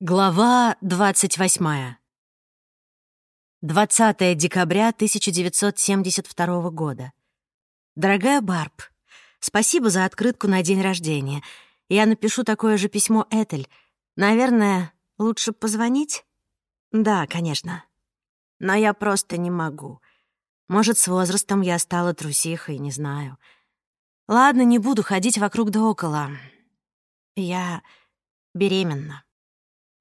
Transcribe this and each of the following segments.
Глава 28. 20 декабря 1972 года. Дорогая Барб, спасибо за открытку на день рождения. Я напишу такое же письмо Этель. Наверное, лучше позвонить? Да, конечно. Но я просто не могу. Может, с возрастом я стала трусихой, не знаю. Ладно, не буду ходить вокруг да около. Я беременна.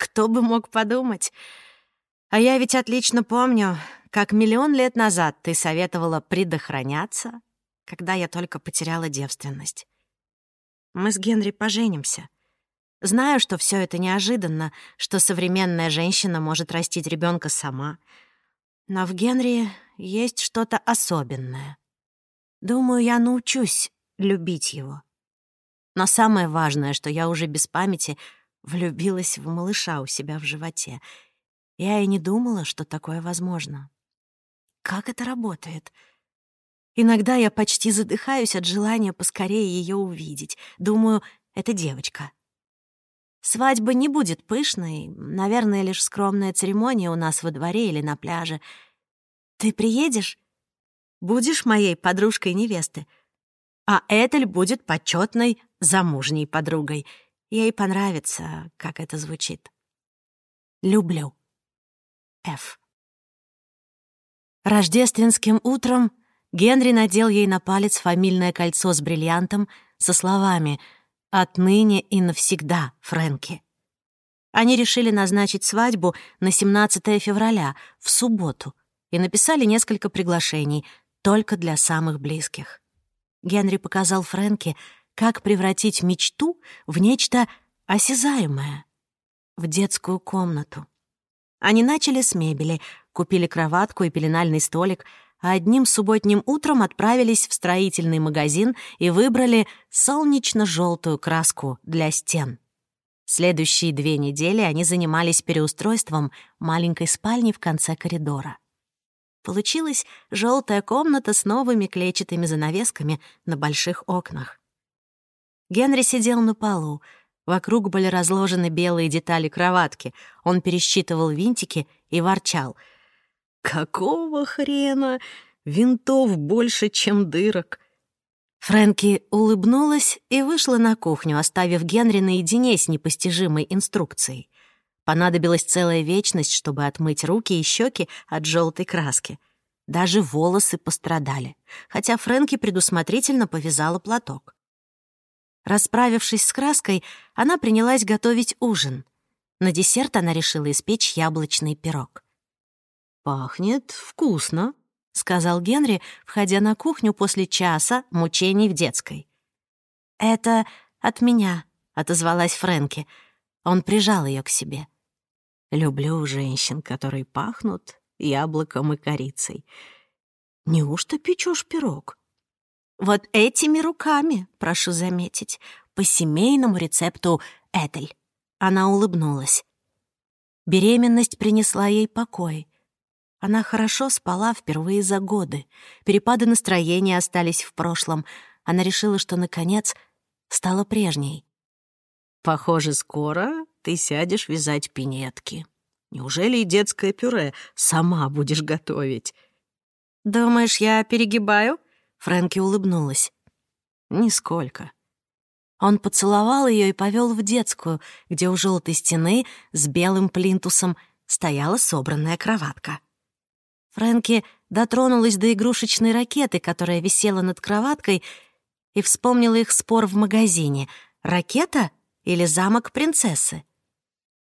Кто бы мог подумать? А я ведь отлично помню, как миллион лет назад ты советовала предохраняться, когда я только потеряла девственность. Мы с Генри поженимся. Знаю, что все это неожиданно, что современная женщина может растить ребенка сама. Но в Генри есть что-то особенное. Думаю, я научусь любить его. Но самое важное, что я уже без памяти влюбилась в малыша у себя в животе. Я и не думала, что такое возможно. Как это работает? Иногда я почти задыхаюсь от желания поскорее ее увидеть. Думаю, это девочка. Свадьба не будет пышной, наверное, лишь скромная церемония у нас во дворе или на пляже. Ты приедешь? Будешь моей подружкой невесты. А Этель будет почетной замужней подругой — Ей понравится, как это звучит. Люблю. Ф. Рождественским утром Генри надел ей на палец фамильное кольцо с бриллиантом со словами «Отныне и навсегда, Фрэнки». Они решили назначить свадьбу на 17 февраля, в субботу, и написали несколько приглашений, только для самых близких. Генри показал Фрэнке, как превратить мечту в нечто осязаемое, в детскую комнату. Они начали с мебели, купили кроватку и пеленальный столик, а одним субботним утром отправились в строительный магазин и выбрали солнечно желтую краску для стен. Следующие две недели они занимались переустройством маленькой спальни в конце коридора. Получилась желтая комната с новыми клетчатыми занавесками на больших окнах. Генри сидел на полу. Вокруг были разложены белые детали кроватки. Он пересчитывал винтики и ворчал. «Какого хрена? Винтов больше, чем дырок!» Фрэнки улыбнулась и вышла на кухню, оставив Генри наедине с непостижимой инструкцией. Понадобилась целая вечность, чтобы отмыть руки и щеки от желтой краски. Даже волосы пострадали, хотя Фрэнки предусмотрительно повязала платок. Расправившись с краской, она принялась готовить ужин. На десерт она решила испечь яблочный пирог. «Пахнет вкусно», — сказал Генри, входя на кухню после часа мучений в детской. «Это от меня», — отозвалась Фрэнки. Он прижал ее к себе. «Люблю женщин, которые пахнут яблоком и корицей. Неужто печешь пирог?» Вот этими руками, прошу заметить, по семейному рецепту Этель. Она улыбнулась. Беременность принесла ей покой. Она хорошо спала впервые за годы. Перепады настроения остались в прошлом. Она решила, что, наконец, стала прежней. «Похоже, скоро ты сядешь вязать пинетки. Неужели и детское пюре сама будешь готовить?» «Думаешь, я перегибаю?» Фрэнки улыбнулась. «Нисколько». Он поцеловал ее и повел в детскую, где у желтой стены с белым плинтусом стояла собранная кроватка. Фрэнки дотронулась до игрушечной ракеты, которая висела над кроваткой, и вспомнила их спор в магазине. Ракета или замок принцессы?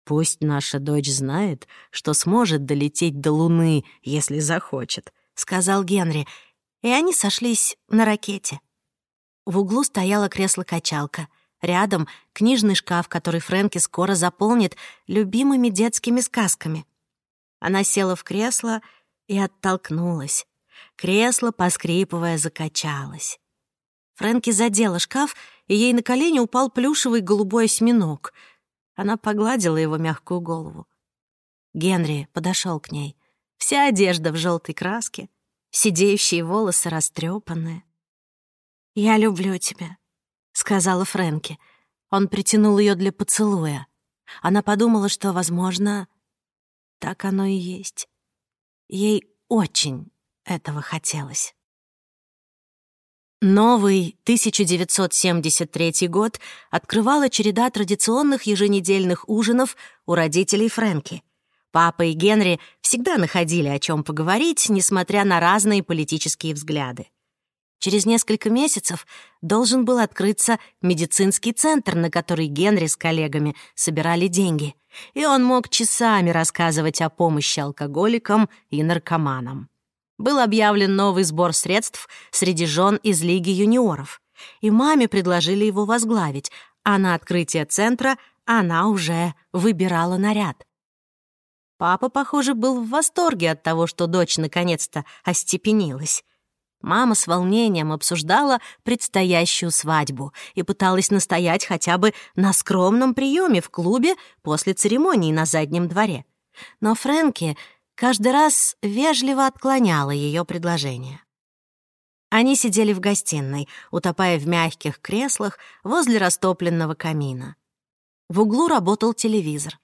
«Пусть наша дочь знает, что сможет долететь до Луны, если захочет», — сказал Генри, и они сошлись на ракете. В углу стояло кресло-качалка. Рядом — книжный шкаф, который Фрэнки скоро заполнит любимыми детскими сказками. Она села в кресло и оттолкнулась. Кресло, поскрипывая, закачалось. Фрэнки задела шкаф, и ей на колени упал плюшевый голубой осьминог. Она погладила его мягкую голову. Генри подошел к ней. Вся одежда в желтой краске, сидеющие волосы растрепанные. «Я люблю тебя», — сказала Фрэнки. Он притянул ее для поцелуя. Она подумала, что, возможно, так оно и есть. Ей очень этого хотелось. Новый 1973 год открывала череда традиционных еженедельных ужинов у родителей Фрэнки. Папа и Генри всегда находили о чем поговорить, несмотря на разные политические взгляды. Через несколько месяцев должен был открыться медицинский центр, на который Генри с коллегами собирали деньги, и он мог часами рассказывать о помощи алкоголикам и наркоманам был объявлен новый сбор средств среди жен из Лиги юниоров, и маме предложили его возглавить, а на открытие центра она уже выбирала наряд. Папа, похоже, был в восторге от того, что дочь наконец-то остепенилась. Мама с волнением обсуждала предстоящую свадьбу и пыталась настоять хотя бы на скромном приеме в клубе после церемонии на заднем дворе. Но Фрэнки каждый раз вежливо отклоняла ее предложение. Они сидели в гостиной, утопая в мягких креслах возле растопленного камина. В углу работал телевизор.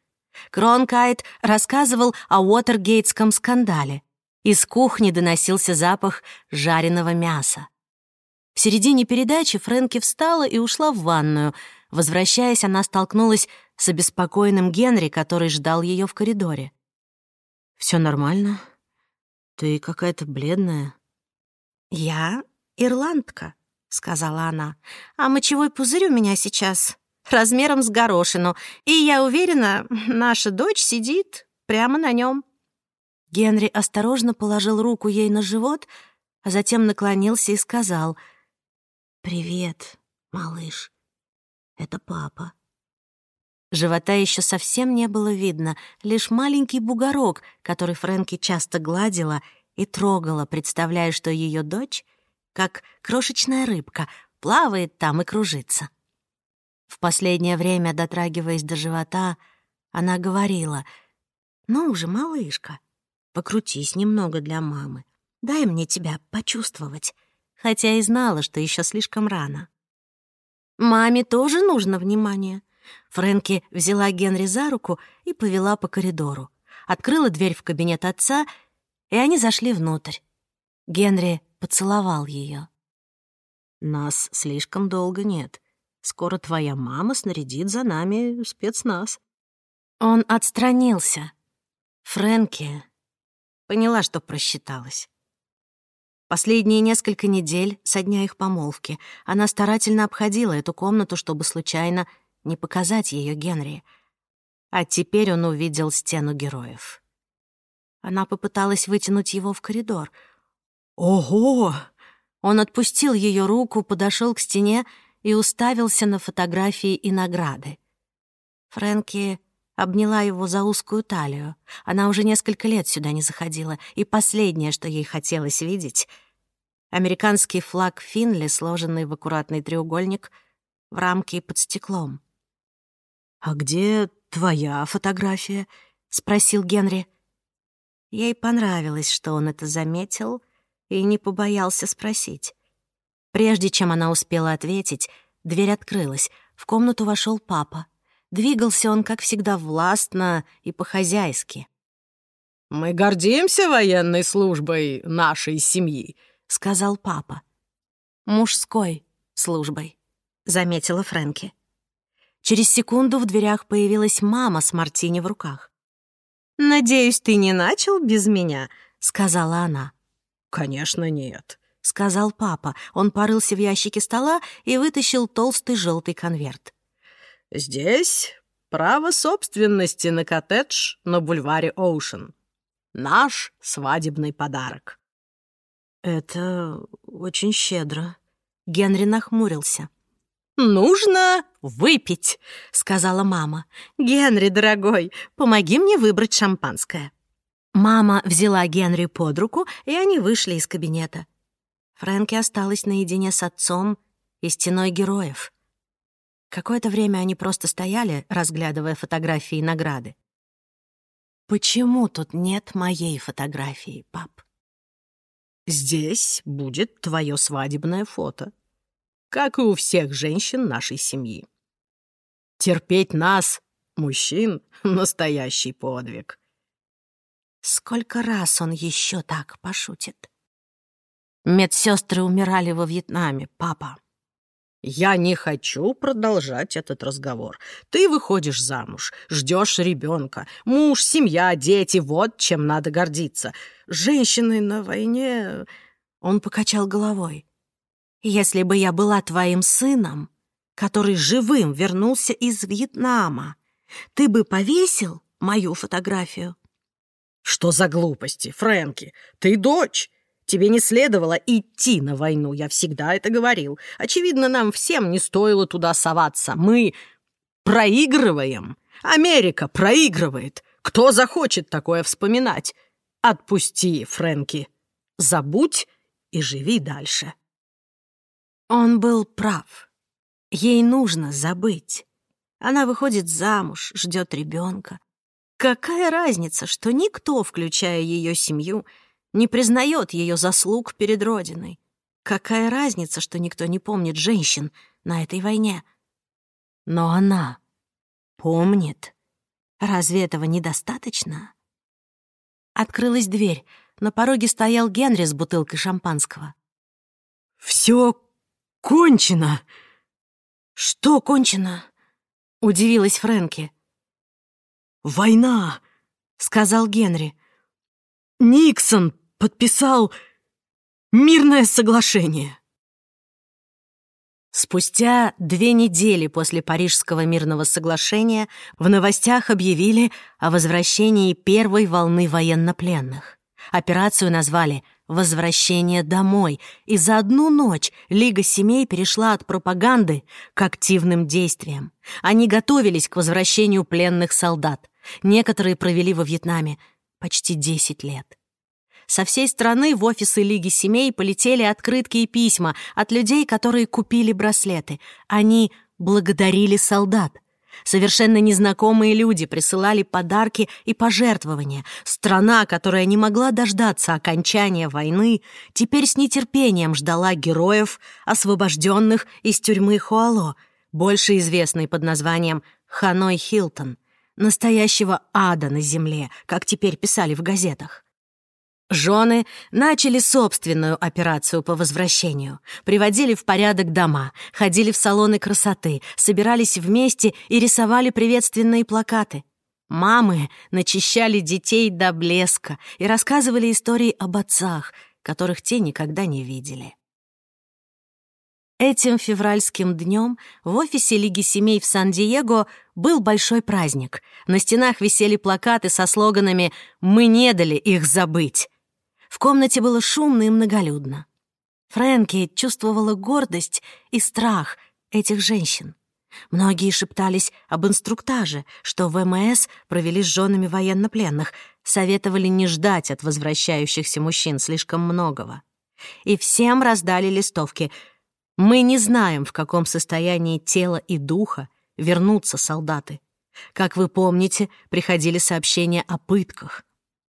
Кронкайт рассказывал о Уотергейтском скандале. Из кухни доносился запах жареного мяса. В середине передачи Фрэнки встала и ушла в ванную. Возвращаясь, она столкнулась с обеспокоенным Генри, который ждал ее в коридоре. Все нормально? Ты какая-то бледная». «Я ирландка», — сказала она. «А мочевой пузырь у меня сейчас размером с горошину, и я уверена, наша дочь сидит прямо на нем. Генри осторожно положил руку ей на живот, а затем наклонился и сказал «Привет, малыш, это папа». Живота еще совсем не было видно, лишь маленький бугорок, который Фрэнки часто гладила и трогала, представляя, что ее дочь, как крошечная рыбка, плавает там и кружится. В последнее время, дотрагиваясь до живота, она говорила, «Ну уже, малышка, покрутись немного для мамы, дай мне тебя почувствовать», хотя и знала, что еще слишком рано. Маме тоже нужно внимание — Фрэнки взяла Генри за руку и повела по коридору. Открыла дверь в кабинет отца, и они зашли внутрь. Генри поцеловал ее. «Нас слишком долго нет. Скоро твоя мама снарядит за нами спецназ». Он отстранился. Фрэнки поняла, что просчиталась. Последние несколько недель со дня их помолвки она старательно обходила эту комнату, чтобы случайно не показать ее Генри. А теперь он увидел стену героев. Она попыталась вытянуть его в коридор. «Ого!» Он отпустил ее руку, подошел к стене и уставился на фотографии и награды. Фрэнки обняла его за узкую талию. Она уже несколько лет сюда не заходила, и последнее, что ей хотелось видеть — американский флаг Финли, сложенный в аккуратный треугольник в рамке под стеклом. «А где твоя фотография?» — спросил Генри. Ей понравилось, что он это заметил и не побоялся спросить. Прежде чем она успела ответить, дверь открылась. В комнату вошел папа. Двигался он, как всегда, властно и по-хозяйски. «Мы гордимся военной службой нашей семьи», — сказал папа. «Мужской службой», — заметила Фрэнки. Через секунду в дверях появилась мама с мартини в руках. «Надеюсь, ты не начал без меня?» — сказала она. «Конечно, нет», — сказал папа. Он порылся в ящике стола и вытащил толстый желтый конверт. «Здесь право собственности на коттедж на бульваре Оушен. Наш свадебный подарок». «Это очень щедро». Генри нахмурился. «Нужно выпить», — сказала мама. «Генри, дорогой, помоги мне выбрать шампанское». Мама взяла Генри под руку, и они вышли из кабинета. Фрэнки осталась наедине с отцом и стеной героев. Какое-то время они просто стояли, разглядывая фотографии и награды. «Почему тут нет моей фотографии, пап?» «Здесь будет твое свадебное фото», как и у всех женщин нашей семьи. Терпеть нас мужчин — настоящий подвиг. Сколько раз он еще так пошутит? Медсестры умирали во Вьетнаме, папа. Я не хочу продолжать этот разговор. Ты выходишь замуж, ждешь ребенка, муж, семья, дети — вот чем надо гордиться. Женщины на войне... Он покачал головой. Если бы я была твоим сыном, который живым вернулся из Вьетнама, ты бы повесил мою фотографию? Что за глупости, Фрэнки? Ты дочь. Тебе не следовало идти на войну, я всегда это говорил. Очевидно, нам всем не стоило туда соваться. Мы проигрываем. Америка проигрывает. Кто захочет такое вспоминать? Отпусти, Фрэнки. Забудь и живи дальше. Он был прав. Ей нужно забыть. Она выходит замуж, ждет ребенка. Какая разница, что никто, включая ее семью, не признает ее заслуг перед Родиной? Какая разница, что никто не помнит женщин на этой войне? Но она помнит. Разве этого недостаточно? Открылась дверь. На пороге стоял Генри с бутылкой шампанского. «Все кончено!» «Что кончено?» — удивилась Фрэнки. «Война!» — сказал Генри. «Никсон подписал мирное соглашение». Спустя две недели после Парижского мирного соглашения в новостях объявили о возвращении первой волны военнопленных. Операцию назвали «Возвращение домой», и за одну ночь Лига семей перешла от пропаганды к активным действиям. Они готовились к возвращению пленных солдат. Некоторые провели во Вьетнаме почти 10 лет. Со всей страны в офисы Лиги семей полетели открытки и письма от людей, которые купили браслеты. Они благодарили солдат — Совершенно незнакомые люди присылали подарки и пожертвования. Страна, которая не могла дождаться окончания войны, теперь с нетерпением ждала героев, освобожденных из тюрьмы Хуало, больше известной под названием Ханой Хилтон, настоящего ада на земле, как теперь писали в газетах. Жены начали собственную операцию по возвращению. Приводили в порядок дома, ходили в салоны красоты, собирались вместе и рисовали приветственные плакаты. Мамы начищали детей до блеска и рассказывали истории об отцах, которых те никогда не видели. Этим февральским днем в офисе Лиги семей в Сан-Диего был большой праздник. На стенах висели плакаты со слоганами «Мы не дали их забыть». В комнате было шумно и многолюдно. Фрэнки чувствовала гордость и страх этих женщин. Многие шептались об инструктаже, что ВМС провели с женами военнопленных, советовали не ждать от возвращающихся мужчин слишком многого. И всем раздали листовки. «Мы не знаем, в каком состоянии тела и духа вернутся солдаты. Как вы помните, приходили сообщения о пытках.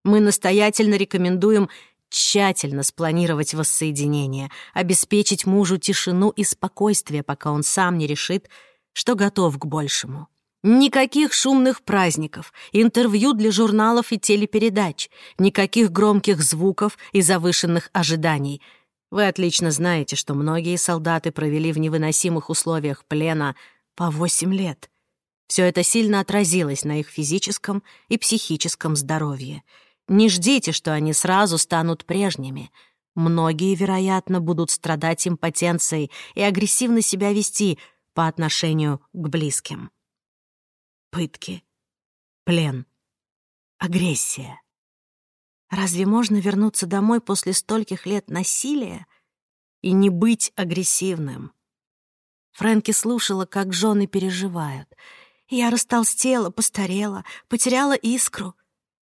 Мы настоятельно рекомендуем тщательно спланировать воссоединение, обеспечить мужу тишину и спокойствие, пока он сам не решит, что готов к большему. Никаких шумных праздников, интервью для журналов и телепередач, никаких громких звуков и завышенных ожиданий. Вы отлично знаете, что многие солдаты провели в невыносимых условиях плена по восемь лет. Все это сильно отразилось на их физическом и психическом здоровье — не ждите, что они сразу станут прежними. Многие, вероятно, будут страдать импотенцией и агрессивно себя вести по отношению к близким. Пытки, плен, агрессия. Разве можно вернуться домой после стольких лет насилия и не быть агрессивным? Фрэнки слушала, как жены переживают. Я растолстела, постарела, потеряла искру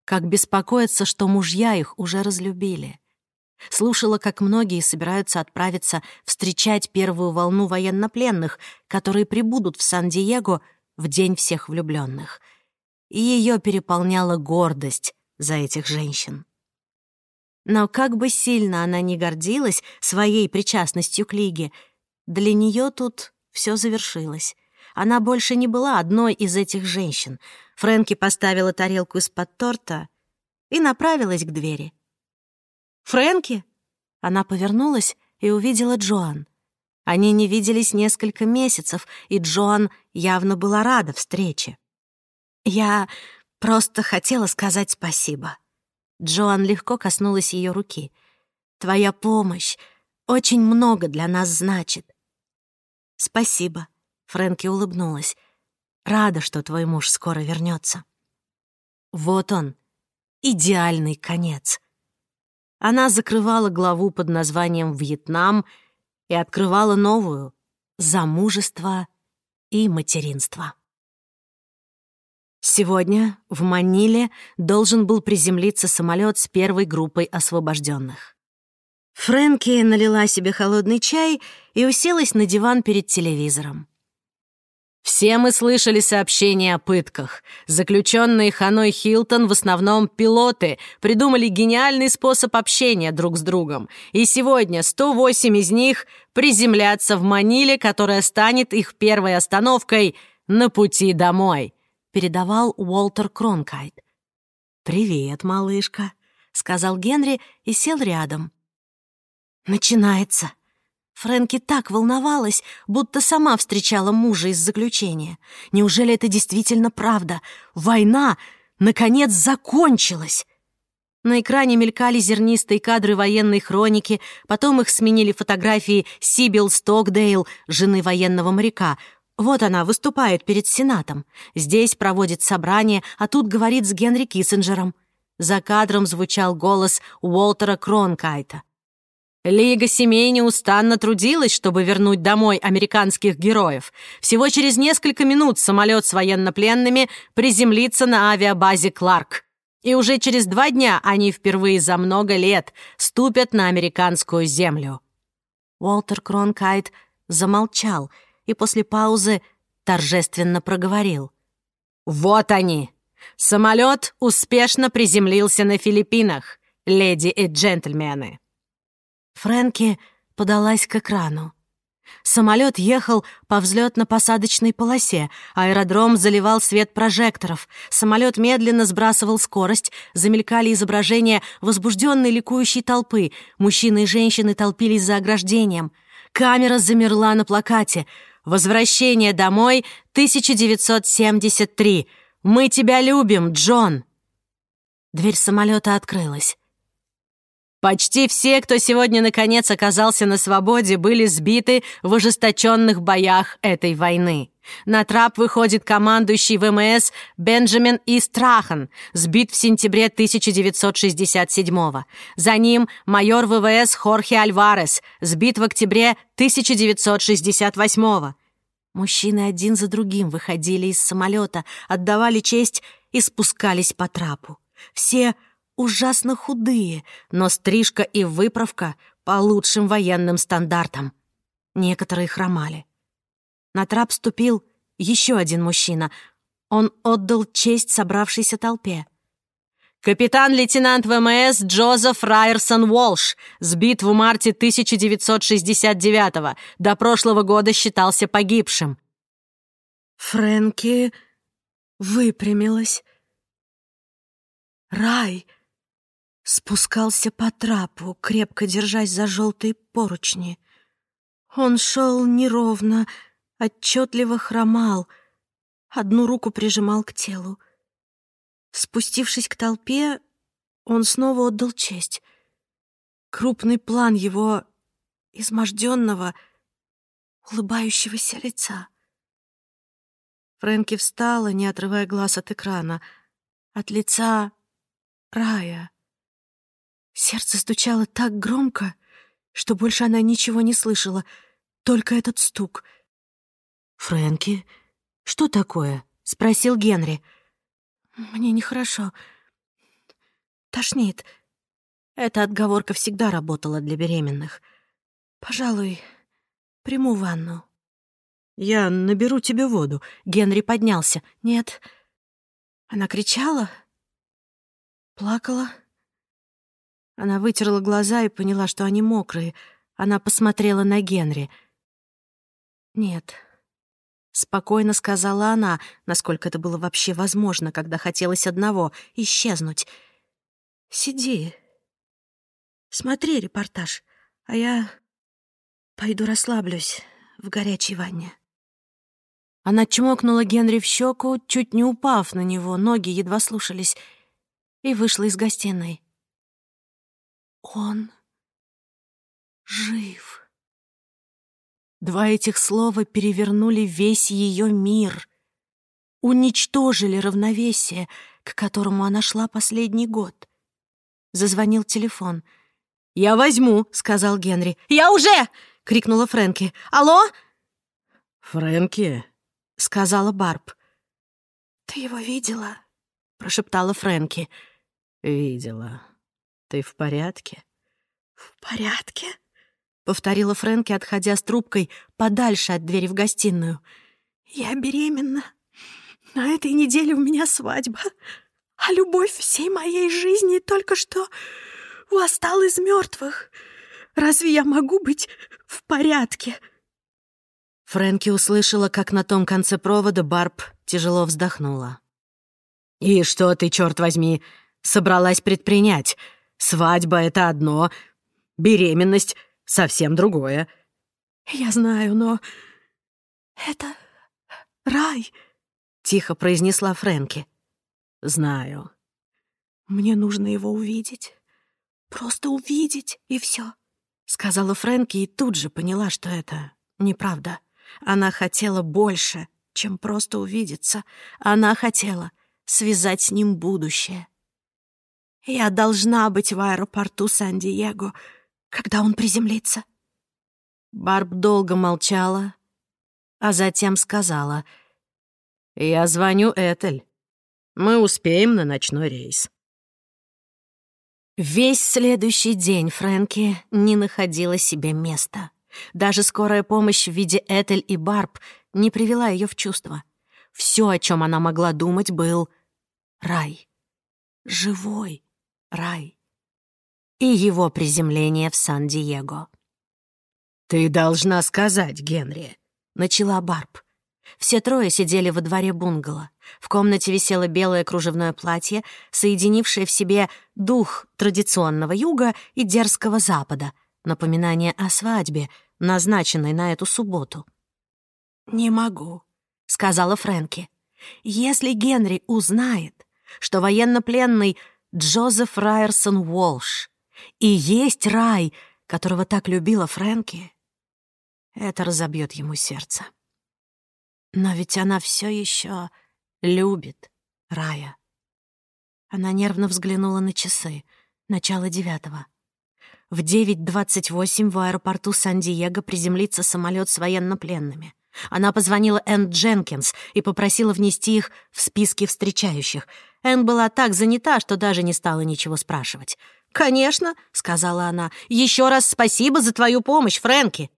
как беспокоятся, что мужья их уже разлюбили. Слушала, как многие собираются отправиться встречать первую волну военнопленных, которые прибудут в Сан-Диего в День всех влюбленных. И ее переполняла гордость за этих женщин. Но как бы сильно она ни гордилась своей причастностью к Лиге, для нее тут все завершилось. Она больше не была одной из этих женщин. Фрэнки поставила тарелку из-под торта и направилась к двери. «Фрэнки?» Она повернулась и увидела Джоан. Они не виделись несколько месяцев, и Джоан явно была рада встрече. «Я просто хотела сказать спасибо». Джоан легко коснулась ее руки. «Твоя помощь очень много для нас значит». «Спасибо», — Фрэнки улыбнулась. «Рада, что твой муж скоро вернется. Вот он, идеальный конец. Она закрывала главу под названием «Вьетнам» и открывала новую «Замужество и материнство». Сегодня в Маниле должен был приземлиться самолет с первой группой освобожденных. Фрэнки налила себе холодный чай и уселась на диван перед телевизором. Все мы слышали сообщения о пытках. Заключенные Ханой Хилтон, в основном пилоты, придумали гениальный способ общения друг с другом. И сегодня 108 из них приземлятся в Маниле, которая станет их первой остановкой на пути домой, передавал Уолтер Кронкайт. «Привет, малышка», — сказал Генри и сел рядом. «Начинается», Фрэнки так волновалась, будто сама встречала мужа из заключения. Неужели это действительно правда? Война, наконец, закончилась! На экране мелькали зернистые кадры военной хроники, потом их сменили фотографии Сибил Стокдейл, жены военного моряка. Вот она выступает перед Сенатом. Здесь проводит собрание, а тут говорит с Генри Киссинджером. За кадром звучал голос Уолтера Кронкайта. Лига семей неустанно трудилась, чтобы вернуть домой американских героев. Всего через несколько минут самолет с военнопленными приземлится на авиабазе «Кларк». И уже через два дня они впервые за много лет ступят на американскую землю. Уолтер Кронкайт замолчал и после паузы торжественно проговорил. «Вот они! Самолет успешно приземлился на Филиппинах, леди и джентльмены!» Фрэнки подалась к экрану. Самолет ехал по взлетно-посадочной полосе, аэродром заливал свет прожекторов, самолет медленно сбрасывал скорость, замелькали изображения возбужденной ликующей толпы, мужчины и женщины толпились за ограждением. Камера замерла на плакате «Возвращение домой 1973. Мы тебя любим, Джон!» Дверь самолета открылась. Почти все, кто сегодня наконец оказался на свободе, были сбиты в ожесточенных боях этой войны. На трап выходит командующий ВМС Бенджамин И. Сбит в сентябре 1967-го. За ним майор ВВС Хорхе Альварес, сбит в октябре 1968-го. Мужчины один за другим выходили из самолета, отдавали честь и спускались по трапу. Все ужасно худые, но стрижка и выправка по лучшим военным стандартам. Некоторые хромали. На трап ступил еще один мужчина. Он отдал честь собравшейся толпе. Капитан-лейтенант ВМС Джозеф Райерсон Уолш сбит в марте 1969-го, до прошлого года считался погибшим. Фрэнки выпрямилась. Рай спускался по трапу, крепко держась за желтые поручни. Он шел неровно, отчетливо хромал, одну руку прижимал к телу. Спустившись к толпе, он снова отдал честь. Крупный план его изможденного, улыбающегося лица. Фрэнки встала, не отрывая глаз от экрана. От лица Рая. Сердце стучало так громко, что больше она ничего не слышала, только этот стук. «Фрэнки, что такое?» — спросил Генри. «Мне нехорошо. Тошнит. Эта отговорка всегда работала для беременных. Пожалуй, приму ванну». «Я наберу тебе воду». Генри поднялся. «Нет». Она кричала, плакала. Она вытерла глаза и поняла, что они мокрые. Она посмотрела на Генри. «Нет, спокойно сказала она, насколько это было вообще возможно, когда хотелось одного — исчезнуть. «Сиди, смотри репортаж, а я пойду расслаблюсь в горячей ванне». Она чмокнула Генри в щеку, чуть не упав на него, ноги едва слушались, и вышла из гостиной. «Он жив». Два этих слова перевернули весь ее мир, уничтожили равновесие, к которому она шла последний год. Зазвонил телефон. «Я возьму», — сказал Генри. «Я уже!» — крикнула Фрэнки. «Алло?» «Фрэнки?» — сказала Барб. «Ты его видела?» — прошептала Фрэнки. «Видела. Ты в порядке?» «В порядке?» повторила Фрэнки, отходя с трубкой подальше от двери в гостиную. «Я беременна. На этой неделе у меня свадьба. А любовь всей моей жизни только что восстал из мертвых. Разве я могу быть в порядке?» Фрэнки услышала, как на том конце провода Барб тяжело вздохнула. «И что ты, черт возьми, собралась предпринять? Свадьба — это одно, беременность совсем другое». «Я знаю, но это рай», — тихо произнесла Фрэнки. «Знаю». «Мне нужно его увидеть. Просто увидеть, и все, сказала Фрэнки и тут же поняла, что это неправда. Она хотела больше, чем просто увидеться. Она хотела связать с ним будущее. «Я должна быть в аэропорту Сан-Диего», когда он приземлится?» Барб долго молчала, а затем сказала. «Я звоню Этель. Мы успеем на ночной рейс». Весь следующий день Фрэнки не находила себе места. Даже скорая помощь в виде Этель и Барб не привела ее в чувство. Все, о чем она могла думать, был рай. Живой рай и его приземление в Сан-Диего. «Ты должна сказать, Генри», — начала Барб. Все трое сидели во дворе бунгало. В комнате висело белое кружевное платье, соединившее в себе дух традиционного юга и дерзкого запада, напоминание о свадьбе, назначенной на эту субботу. «Не могу», — сказала Фрэнки. «Если Генри узнает, что военнопленный Джозеф Райерсон Уолш и есть рай, которого так любила Фрэнки, это разобьет ему сердце. Но ведь она все еще любит рая. Она нервно взглянула на часы. Начало девятого. В 9.28 в аэропорту Сан-Диего приземлится самолет с военнопленными. Она позвонила Энн Дженкинс и попросила внести их в списки встречающих. Энн была так занята, что даже не стала ничего спрашивать. «Конечно», — сказала она. «Еще раз спасибо за твою помощь, Фрэнки».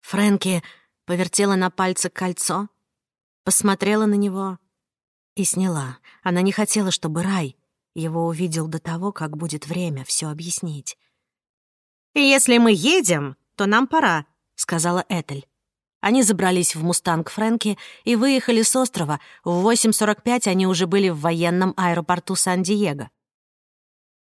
Фрэнки повертела на пальце кольцо, посмотрела на него и сняла. Она не хотела, чтобы Рай его увидел до того, как будет время все объяснить. «Если мы едем, то нам пора», — сказала Этель. Они забрались в «Мустанг» Фрэнки и выехали с острова. В 8.45 они уже были в военном аэропорту Сан-Диего.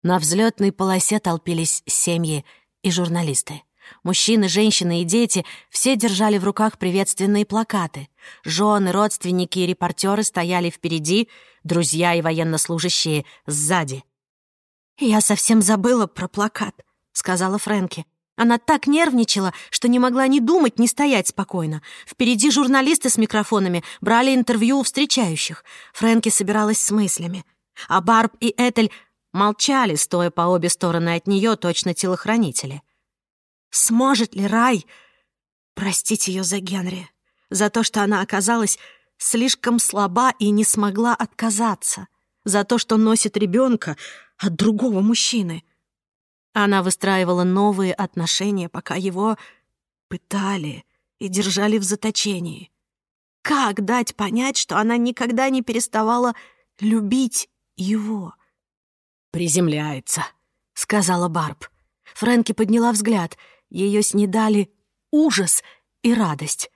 На взлетной полосе толпились семьи и журналисты. Мужчины, женщины и дети все держали в руках приветственные плакаты. Жены, родственники и репортеры стояли впереди, друзья и военнослужащие сзади. «Я совсем забыла про плакат», — сказала Фрэнки. Она так нервничала, что не могла ни думать, ни стоять спокойно. Впереди журналисты с микрофонами брали интервью у встречающих. Фрэнки собиралась с мыслями. А Барб и Этель молчали, стоя по обе стороны от нее, точно телохранители. Сможет ли Рай простить ее за Генри? За то, что она оказалась слишком слаба и не смогла отказаться? За то, что носит ребенка от другого мужчины? Она выстраивала новые отношения, пока его пытали и держали в заточении. Как дать понять, что она никогда не переставала любить его? «Приземляется», — сказала Барб. Фрэнки подняла взгляд. Ее снедали ужас и радость.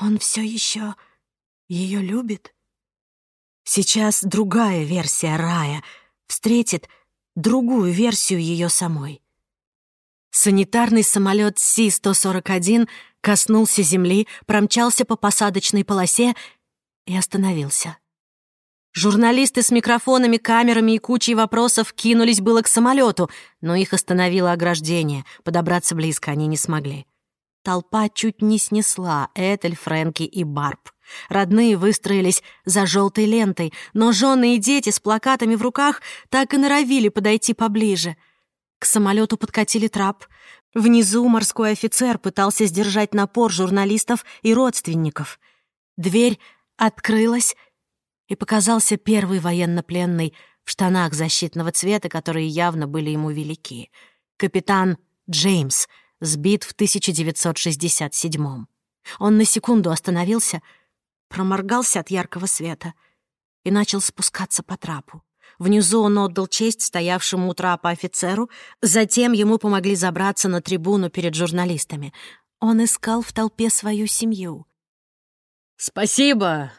Он все еще ее любит? Сейчас другая версия рая встретит другую версию ее самой. Санитарный самолет Си-141 коснулся земли, промчался по посадочной полосе и остановился. Журналисты с микрофонами, камерами и кучей вопросов кинулись было к самолету, но их остановило ограждение. Подобраться близко они не смогли. Толпа чуть не снесла Этель, Фрэнки и Барб. Родные выстроились за желтой лентой, но жены и дети с плакатами в руках так и норовили подойти поближе. К самолету подкатили трап. Внизу морской офицер пытался сдержать напор журналистов и родственников. Дверь открылась, и показался первый военнопленный в штанах защитного цвета, которые явно были ему велики. Капитан Джеймс, сбит в 1967-м. Он на секунду остановился, проморгался от яркого света и начал спускаться по трапу. Внизу он отдал честь стоявшему у трапа офицеру, затем ему помогли забраться на трибуну перед журналистами. Он искал в толпе свою семью. «Спасибо,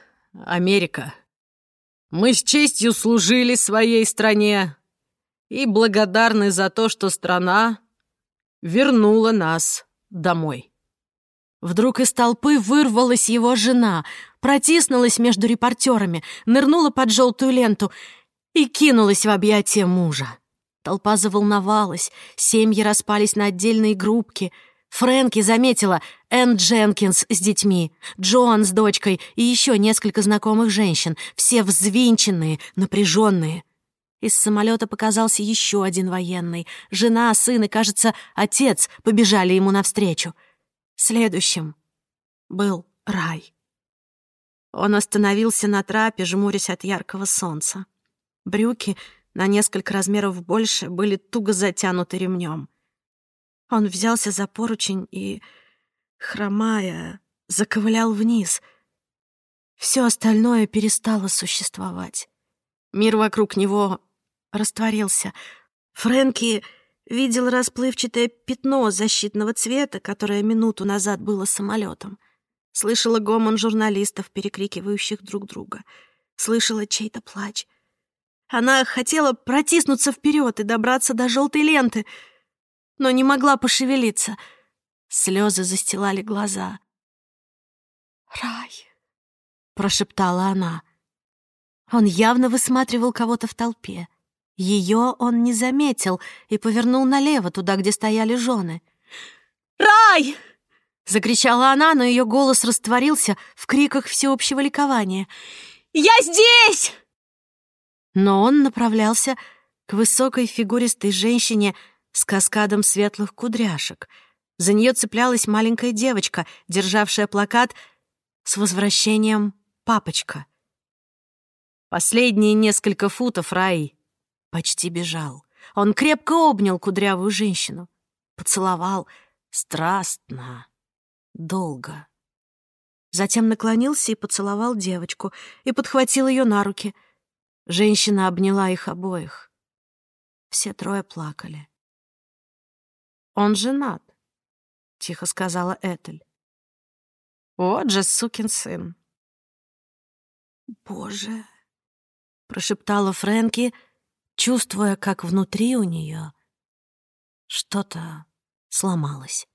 Америка», мы с честью служили своей стране и благодарны за то, что страна вернула нас домой. Вдруг из толпы вырвалась его жена, протиснулась между репортерами, нырнула под желтую ленту и кинулась в объятия мужа. Толпа заволновалась, семьи распались на отдельные группки — Фрэнки заметила Энн Дженкинс с детьми, Джоан с дочкой и еще несколько знакомых женщин, все взвинченные, напряженные. Из самолета показался еще один военный. Жена, сын и, кажется, отец побежали ему навстречу. Следующим был рай. Он остановился на трапе, жмурясь от яркого солнца. Брюки на несколько размеров больше были туго затянуты ремнем. Он взялся за поручень и, хромая, заковылял вниз. Все остальное перестало существовать. Мир вокруг него растворился. Фрэнки видел расплывчатое пятно защитного цвета, которое минуту назад было самолетом. Слышала гомон журналистов, перекрикивающих друг друга. Слышала чей-то плач. Она хотела протиснуться вперед и добраться до желтой ленты — но не могла пошевелиться. Слезы застилали глаза. «Рай!» — прошептала она. Он явно высматривал кого-то в толпе. Ее он не заметил и повернул налево, туда, где стояли жены. «Рай!» — закричала она, но ее голос растворился в криках всеобщего ликования. «Я здесь!» Но он направлялся к высокой фигуристой женщине с каскадом светлых кудряшек. За нее цеплялась маленькая девочка, державшая плакат с возвращением «Папочка». Последние несколько футов Рай почти бежал. Он крепко обнял кудрявую женщину, поцеловал страстно, долго. Затем наклонился и поцеловал девочку и подхватил ее на руки. Женщина обняла их обоих. Все трое плакали. Он женат», — тихо сказала Этель. «Вот же сукин сын». «Боже!» — прошептала Фрэнки, чувствуя, как внутри у нее что-то сломалось.